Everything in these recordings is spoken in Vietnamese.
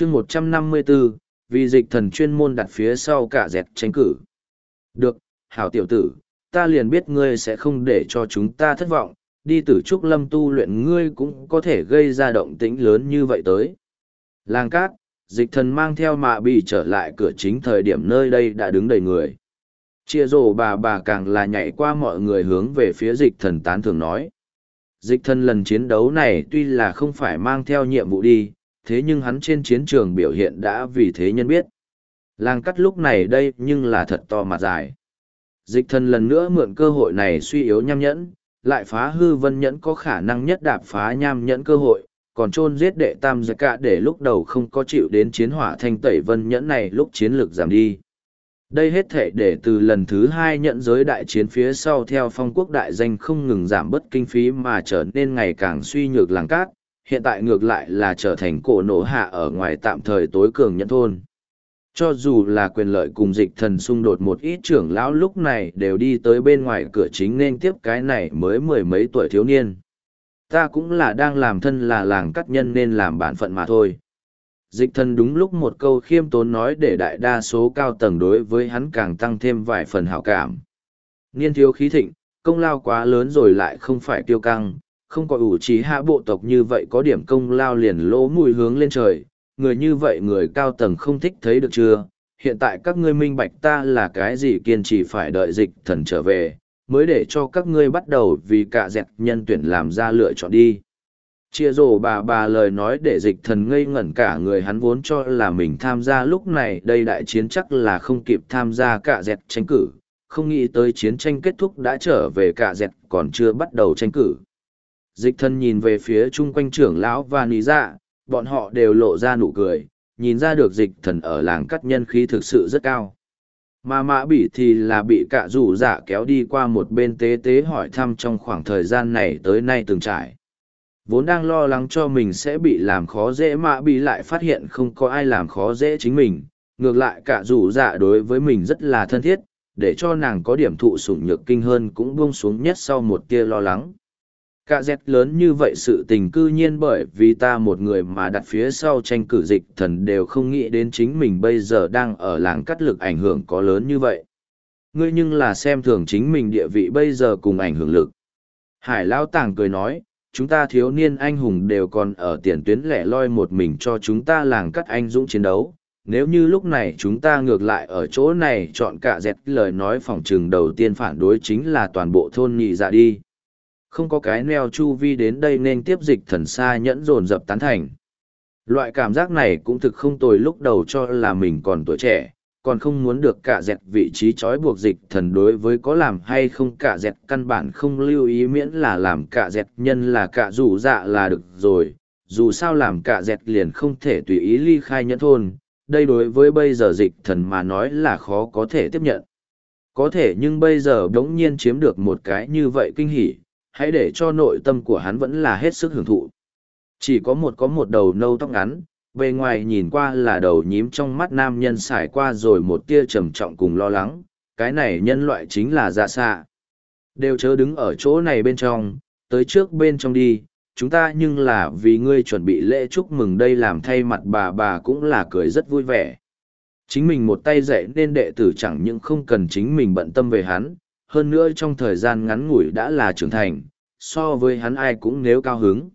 chương một trăm năm mươi 154, vì dịch thần chuyên môn đặt phía sau cả dẹt tranh cử. Được, hảo tiểu tử, ta liền biết ngươi sẽ không để cho chúng ta thất vọng, đi tử trúc lâm tu luyện ngươi cũng có thể gây ra động tĩnh lớn như vậy tới. Làng cát, dịch thần mang theo mạ bị trở lại cửa chính thời điểm nơi đây đã đứng đầy người. Chia rổ bà bà càng là nhảy qua mọi người hướng về phía dịch thần tán thường nói. Dịch thần lần chiến đấu này tuy là không phải mang theo nhiệm vụ đi, thế nhưng hắn trên chiến trường biểu hiện đã vì thế nhân biết. Làng cắt lúc này đây nhưng là thật to mặt dài. Dịch thần lần nữa mượn cơ hội này suy yếu nham nhẫn, lại phá hư vân nhẫn có khả năng nhất đạp phá nham nhẫn cơ hội, còn chôn giết đệ tam giật cả để lúc đầu không có chịu đến chiến hỏa thanh tẩy vân nhẫn này lúc chiến lược giảm đi. Đây hết thể để từ lần thứ hai nhận giới đại chiến phía sau theo phong quốc đại danh không ngừng giảm bất kinh phí mà trở nên ngày càng suy nhược làng cát, hiện tại ngược lại là trở thành cổ nổ hạ ở ngoài tạm thời tối cường nhân thôn. Cho dù là quyền lợi cùng dịch thần xung đột một ít trưởng lão lúc này đều đi tới bên ngoài cửa chính nên tiếp cái này mới mười mấy tuổi thiếu niên. Ta cũng là đang làm thân là làng cắt nhân nên làm bản phận mà thôi. Dịch thần đúng lúc một câu khiêm tốn nói để đại đa số cao tầng đối với hắn càng tăng thêm vài phần hảo cảm. Niên thiếu khí thịnh, công lao quá lớn rồi lại không phải tiêu căng, không có ủ trí hạ bộ tộc như vậy có điểm công lao liền lỗ mùi hướng lên trời, người như vậy người cao tầng không thích thấy được chưa, hiện tại các ngươi minh bạch ta là cái gì kiên trì phải đợi dịch thần trở về, mới để cho các ngươi bắt đầu vì cả dẹt nhân tuyển làm ra lựa chọn đi. Chia rổ bà bà lời nói để dịch thần ngây ngẩn cả người hắn vốn cho là mình tham gia lúc này đây đại chiến chắc là không kịp tham gia cả dẹt tranh cử, không nghĩ tới chiến tranh kết thúc đã trở về cả dẹt còn chưa bắt đầu tranh cử. Dịch thần nhìn về phía chung quanh trưởng lão và nì dạ, bọn họ đều lộ ra nụ cười, nhìn ra được dịch thần ở làng cắt nhân khí thực sự rất cao. Mà mã bị thì là bị cả rủ dạ kéo đi qua một bên tế tế hỏi thăm trong khoảng thời gian này tới nay từng trải. Vốn đang lo lắng cho mình sẽ bị làm khó dễ mã bị lại phát hiện không có ai làm khó dễ chính mình. Ngược lại cả rủ dạ đối với mình rất là thân thiết, để cho nàng có điểm thụ sủng nhược kinh hơn cũng buông xuống nhất sau một tia lo lắng. Cả dẹt lớn như vậy sự tình cư nhiên bởi vì ta một người mà đặt phía sau tranh cử dịch thần đều không nghĩ đến chính mình bây giờ đang ở làng cắt lực ảnh hưởng có lớn như vậy. Ngươi nhưng là xem thường chính mình địa vị bây giờ cùng ảnh hưởng lực. Hải Lao Tàng cười nói, chúng ta thiếu niên anh hùng đều còn ở tiền tuyến lẻ loi một mình cho chúng ta làng cắt anh dũng chiến đấu. Nếu như lúc này chúng ta ngược lại ở chỗ này chọn cả dẹt lời nói phòng trừng đầu tiên phản đối chính là toàn bộ thôn nhị dạ đi không có cái neo chu vi đến đây nên tiếp dịch thần xa nhẫn dồn dập tán thành. Loại cảm giác này cũng thực không tồi lúc đầu cho là mình còn tuổi trẻ, còn không muốn được cả dẹt vị trí trói buộc dịch thần đối với có làm hay không cả dẹt căn bản không lưu ý miễn là làm cả dẹt nhân là cả rủ dạ là được rồi, dù sao làm cả dẹt liền không thể tùy ý ly khai nhẫn thôn, đây đối với bây giờ dịch thần mà nói là khó có thể tiếp nhận. Có thể nhưng bây giờ đống nhiên chiếm được một cái như vậy kinh hỉ, hãy để cho nội tâm của hắn vẫn là hết sức hưởng thụ. Chỉ có một có một đầu nâu tóc ngắn, bề ngoài nhìn qua là đầu nhím trong mắt nam nhân xài qua rồi một tia trầm trọng cùng lo lắng, cái này nhân loại chính là dạ xạ. Đều chớ đứng ở chỗ này bên trong, tới trước bên trong đi, chúng ta nhưng là vì ngươi chuẩn bị lễ chúc mừng đây làm thay mặt bà bà cũng là cười rất vui vẻ. Chính mình một tay dạy nên đệ tử chẳng những không cần chính mình bận tâm về hắn, hơn nữa trong thời gian ngắn ngủi đã là trưởng thành, so với hắn ai cũng nếu cao hứng.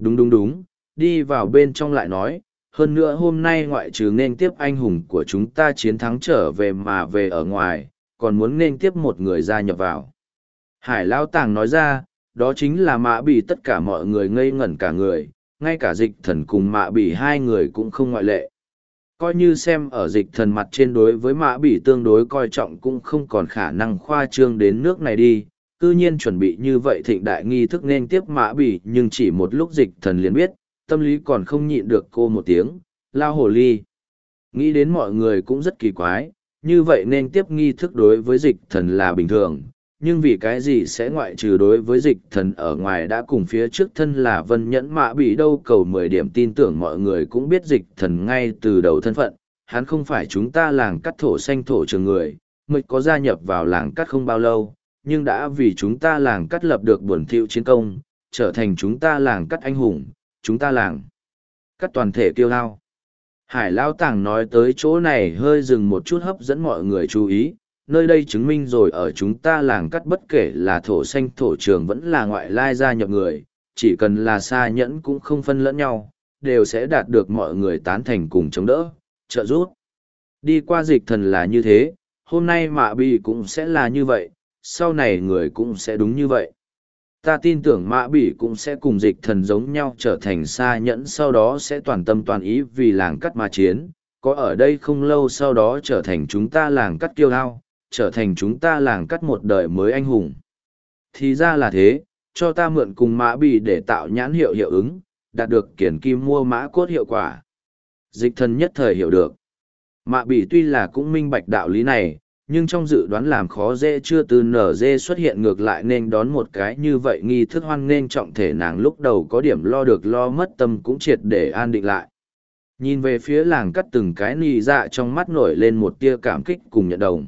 Đúng đúng đúng, đi vào bên trong lại nói, hơn nữa hôm nay ngoại trừ nên tiếp anh hùng của chúng ta chiến thắng trở về mà về ở ngoài, còn muốn nên tiếp một người gia nhập vào. Hải Lao Tàng nói ra, đó chính là mã bị tất cả mọi người ngây ngẩn cả người, ngay cả dịch thần cùng mã bị hai người cũng không ngoại lệ coi như xem ở dịch thần mặt trên đối với mã bỉ tương đối coi trọng cũng không còn khả năng khoa trương đến nước này đi. Cư nhiên chuẩn bị như vậy thịnh đại nghi thức nên tiếp mã bỉ, nhưng chỉ một lúc dịch thần liền biết, tâm lý còn không nhịn được cô một tiếng, lao hồ ly. Nghĩ đến mọi người cũng rất kỳ quái, như vậy nên tiếp nghi thức đối với dịch thần là bình thường nhưng vì cái gì sẽ ngoại trừ đối với dịch thần ở ngoài đã cùng phía trước thân là vân nhẫn mã bị đâu cầu mười điểm tin tưởng mọi người cũng biết dịch thần ngay từ đầu thân phận, hắn không phải chúng ta làng cắt thổ xanh thổ trường người, mới có gia nhập vào làng cắt không bao lâu, nhưng đã vì chúng ta làng cắt lập được buồn thiệu chiến công, trở thành chúng ta làng cắt anh hùng, chúng ta làng cắt toàn thể kiêu lao Hải Lao Tàng nói tới chỗ này hơi dừng một chút hấp dẫn mọi người chú ý, nơi đây chứng minh rồi ở chúng ta làng cắt bất kể là thổ xanh thổ trường vẫn là ngoại lai gia nhập người, chỉ cần là xa nhẫn cũng không phân lẫn nhau, đều sẽ đạt được mọi người tán thành cùng chống đỡ, trợ giúp. Đi qua dịch thần là như thế, hôm nay mạ bị cũng sẽ là như vậy, sau này người cũng sẽ đúng như vậy. Ta tin tưởng mạ bỉ cũng sẽ cùng dịch thần giống nhau trở thành xa nhẫn sau đó sẽ toàn tâm toàn ý vì làng cắt mà chiến, có ở đây không lâu sau đó trở thành chúng ta làng cắt kiêu hao, trở thành chúng ta làng cắt một đời mới anh hùng. Thì ra là thế, cho ta mượn cùng mã bỉ để tạo nhãn hiệu hiệu ứng, đạt được kiển kim mua mã cốt hiệu quả. Dịch thần nhất thời hiểu được. Mạ bỉ tuy là cũng minh bạch đạo lý này, nhưng trong dự đoán làm khó dễ chưa từ nở dê xuất hiện ngược lại nên đón một cái như vậy nghi thức hoan nên trọng thể nàng lúc đầu có điểm lo được lo mất tâm cũng triệt để an định lại. Nhìn về phía làng cắt từng cái nì dạ trong mắt nổi lên một tia cảm kích cùng nhận đồng.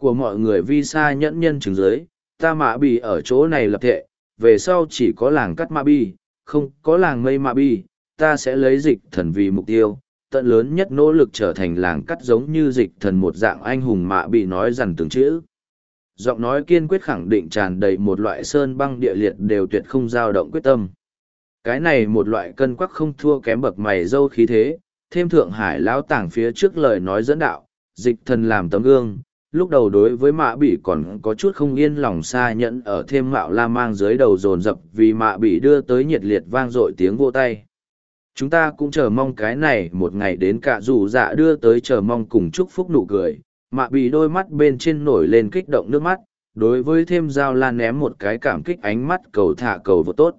Của mọi người vi sa nhẫn nhân chứng giới, ta mạ bì ở chỗ này lập thệ, về sau chỉ có làng cắt mạ bì, không có làng mây mạ bì, ta sẽ lấy dịch thần vì mục tiêu, tận lớn nhất nỗ lực trở thành làng cắt giống như dịch thần một dạng anh hùng mạ bị nói dằn từng chữ. Giọng nói kiên quyết khẳng định tràn đầy một loại sơn băng địa liệt đều tuyệt không dao động quyết tâm. Cái này một loại cân quắc không thua kém bậc mày dâu khí thế, thêm thượng hải lão tảng phía trước lời nói dẫn đạo, dịch thần làm tấm gương, lúc đầu đối với mạ bị còn có chút không yên lòng xa nhẫn ở thêm mạo la mang dưới đầu dồn dập vì mạ bị đưa tới nhiệt liệt vang dội tiếng vô tay. Chúng ta cũng chờ mong cái này một ngày đến cả dù dạ đưa tới chờ mong cùng chúc phúc nụ cười. Mạ bị đôi mắt bên trên nổi lên kích động nước mắt, đối với thêm dao lan ném một cái cảm kích ánh mắt cầu thả cầu vô tốt.